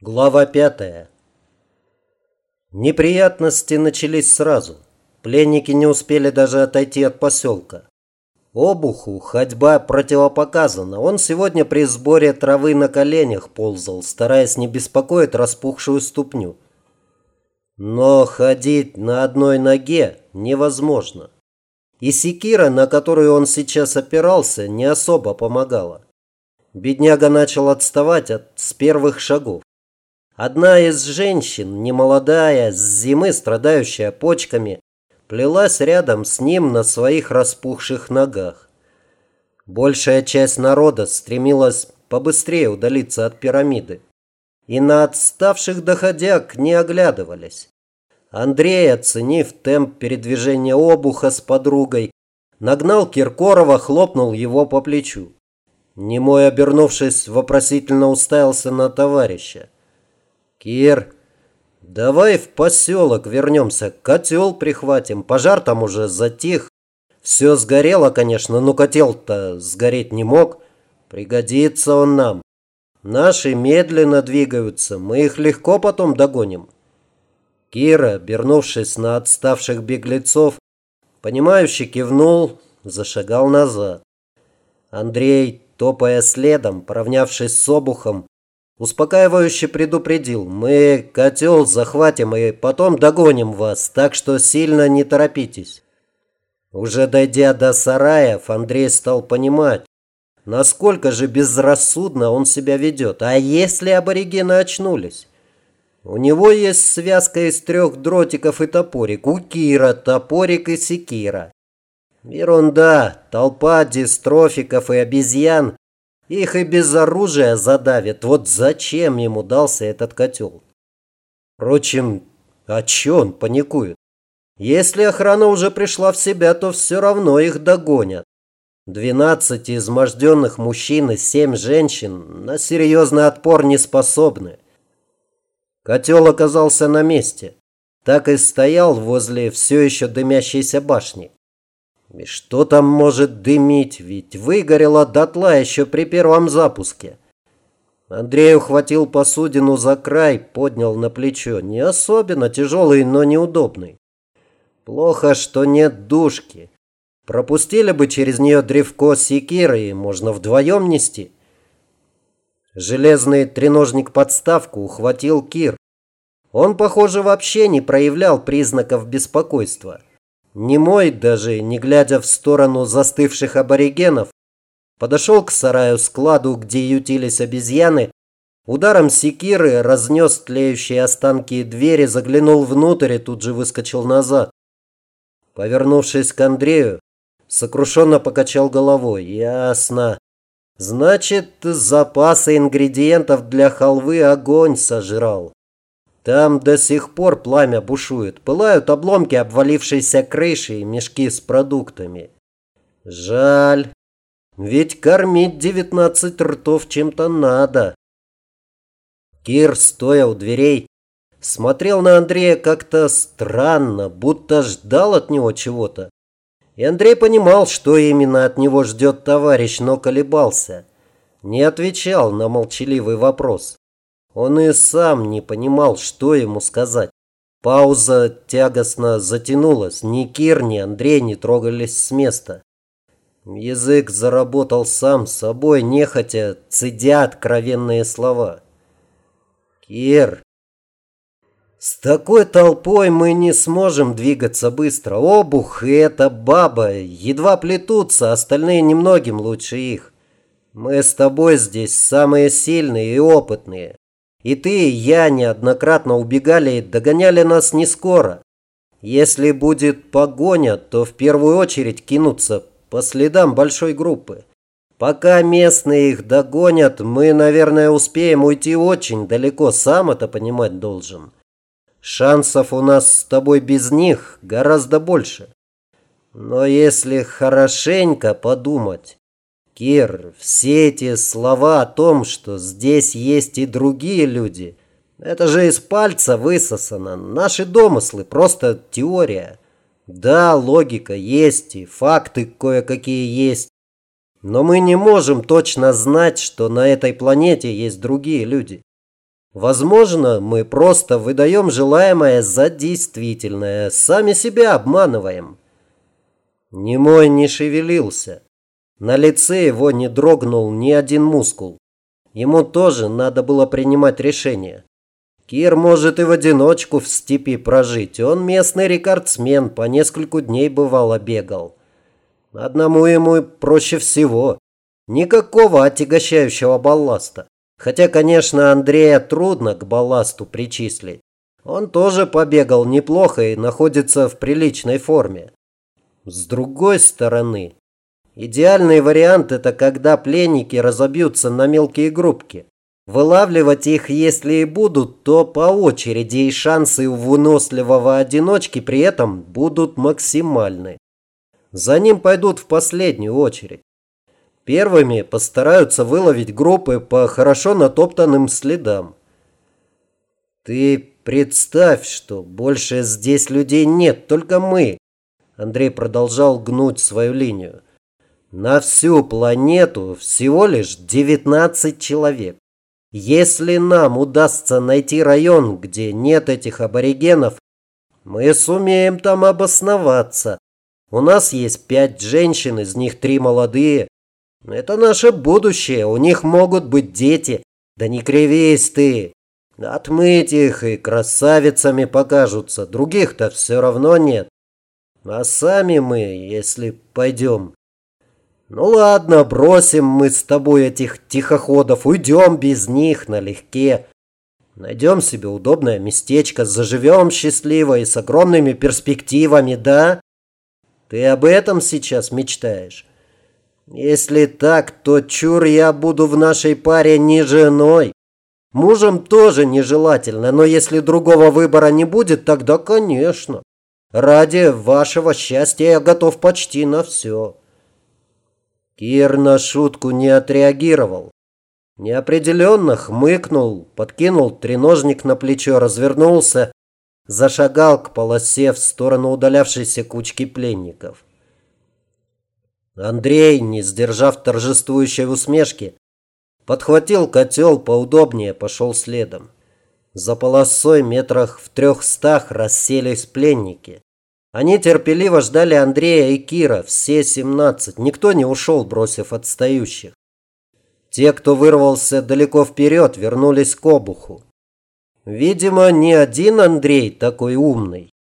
Глава пятая. Неприятности начались сразу. Пленники не успели даже отойти от поселка. Обуху ходьба противопоказана. Он сегодня при сборе травы на коленях ползал, стараясь не беспокоить распухшую ступню. Но ходить на одной ноге невозможно. И секира, на которую он сейчас опирался, не особо помогала. Бедняга начал отставать от с первых шагов. Одна из женщин, немолодая, с зимы страдающая почками, плелась рядом с ним на своих распухших ногах. Большая часть народа стремилась побыстрее удалиться от пирамиды. И на отставших доходяг не оглядывались. Андрей, оценив темп передвижения обуха с подругой, нагнал Киркорова, хлопнул его по плечу. Немой, обернувшись, вопросительно уставился на товарища. Кир, давай в поселок вернемся, котел прихватим. Пожар там уже затих. Все сгорело, конечно, но котел-то сгореть не мог. Пригодится он нам. Наши медленно двигаются, мы их легко потом догоним. Кира, обернувшись на отставших беглецов, понимающе кивнул, зашагал назад. Андрей, топая следом, поравнявшись с обухом, Успокаивающе предупредил. Мы котел захватим и потом догоним вас, так что сильно не торопитесь. Уже дойдя до сараев, Андрей стал понимать, насколько же безрассудно он себя ведет. А если аборигены очнулись? У него есть связка из трех дротиков и топорик. У Кира топорик и секира. Ерунда. Толпа дистрофиков и обезьян их и без оружия задавит. Вот зачем ему дался этот котел? Впрочем, а че он паникует? Если охрана уже пришла в себя, то все равно их догонят. Двенадцать изможденных мужчин и семь женщин на серьезный отпор не способны. Котел оказался на месте. Так и стоял возле все еще дымящейся башни. И что там может дымить, ведь выгорело дотла еще при первом запуске. Андрей ухватил посудину за край, поднял на плечо. Не особенно тяжелый, но неудобный. Плохо, что нет душки. Пропустили бы через нее древко секиры, и можно вдвоем нести. Железный треножник-подставку ухватил Кир. Он, похоже, вообще не проявлял признаков беспокойства. Немой, даже не глядя в сторону застывших аборигенов, подошел к сараю-складу, где ютились обезьяны, ударом секиры разнес тлеющие останки двери, заглянул внутрь и тут же выскочил назад. Повернувшись к Андрею, сокрушенно покачал головой. Ясно. Значит, запасы ингредиентов для халвы огонь сожрал. Там до сих пор пламя бушует. Пылают обломки обвалившейся крыши и мешки с продуктами. Жаль. Ведь кормить девятнадцать ртов чем-то надо. Кир, стоя у дверей, смотрел на Андрея как-то странно, будто ждал от него чего-то. И Андрей понимал, что именно от него ждет товарищ, но колебался. Не отвечал на молчаливый вопрос. Он и сам не понимал, что ему сказать. Пауза тягостно затянулась. Ни Кир, ни Андрей не трогались с места. Язык заработал сам собой, нехотя, цедя откровенные слова. «Кир, с такой толпой мы не сможем двигаться быстро. Обух и эта баба едва плетутся, остальные немногим лучше их. Мы с тобой здесь самые сильные и опытные. И ты, и я неоднократно убегали и догоняли нас не скоро. Если будет погоня, то в первую очередь кинутся по следам большой группы. Пока местные их догонят, мы, наверное, успеем уйти очень далеко, сам это понимать должен. Шансов у нас с тобой без них гораздо больше. Но если хорошенько подумать, Кир, все эти слова о том, что здесь есть и другие люди, это же из пальца высосано. Наши домыслы, просто теория. Да, логика есть и факты кое-какие есть. Но мы не можем точно знать, что на этой планете есть другие люди. Возможно, мы просто выдаем желаемое за действительное, сами себя обманываем. Немой не шевелился. На лице его не дрогнул ни один мускул. Ему тоже надо было принимать решение. Кир может и в одиночку в степи прожить. Он местный рекордсмен, по нескольку дней бывало бегал. Одному ему проще всего. Никакого отягощающего балласта. Хотя, конечно, Андрея трудно к балласту причислить. Он тоже побегал неплохо и находится в приличной форме. С другой стороны, идеальный вариант это когда пленники разобьются на мелкие группки. Вылавливать их, если и будут, то по очереди, и шансы у выносливого одиночки при этом будут максимальны. За ним пойдут в последнюю очередь. Первыми постараются выловить группы по хорошо натоптанным следам. Ты представь, что больше здесь людей нет, только мы. Андрей продолжал гнуть свою линию. На всю планету всего лишь 19 человек. Если нам удастся найти район, где нет этих аборигенов, мы сумеем там обосноваться. У нас есть пять женщин, из них три молодые. Это наше будущее, у них могут быть дети. Да не кривись ты. Отмыть их и красавицами покажутся. Других-то все равно нет. А сами мы, если пойдем... Ну ладно, бросим мы с тобой этих тихоходов, уйдем без них налегке. Найдем себе удобное местечко, заживем счастливо и с огромными перспективами, да? Ты об этом сейчас мечтаешь? Если так, то чур я буду в нашей паре не женой. Мужем тоже нежелательно, но если другого выбора не будет, тогда, конечно. Ради вашего счастья я готов почти на все. Кир на шутку не отреагировал. Неопределенно хмыкнул, подкинул треножник на плечо, развернулся, зашагал к полосе в сторону удалявшейся кучки пленников. Андрей, не сдержав торжествующей усмешки, подхватил котел поудобнее, пошел следом. За полосой метрах в трехстах расселись пленники. Они терпеливо ждали Андрея и Кира, все 17. Никто не ушел, бросив отстающих. Те, кто вырвался далеко вперед, вернулись к обуху. Видимо, не один Андрей такой умный.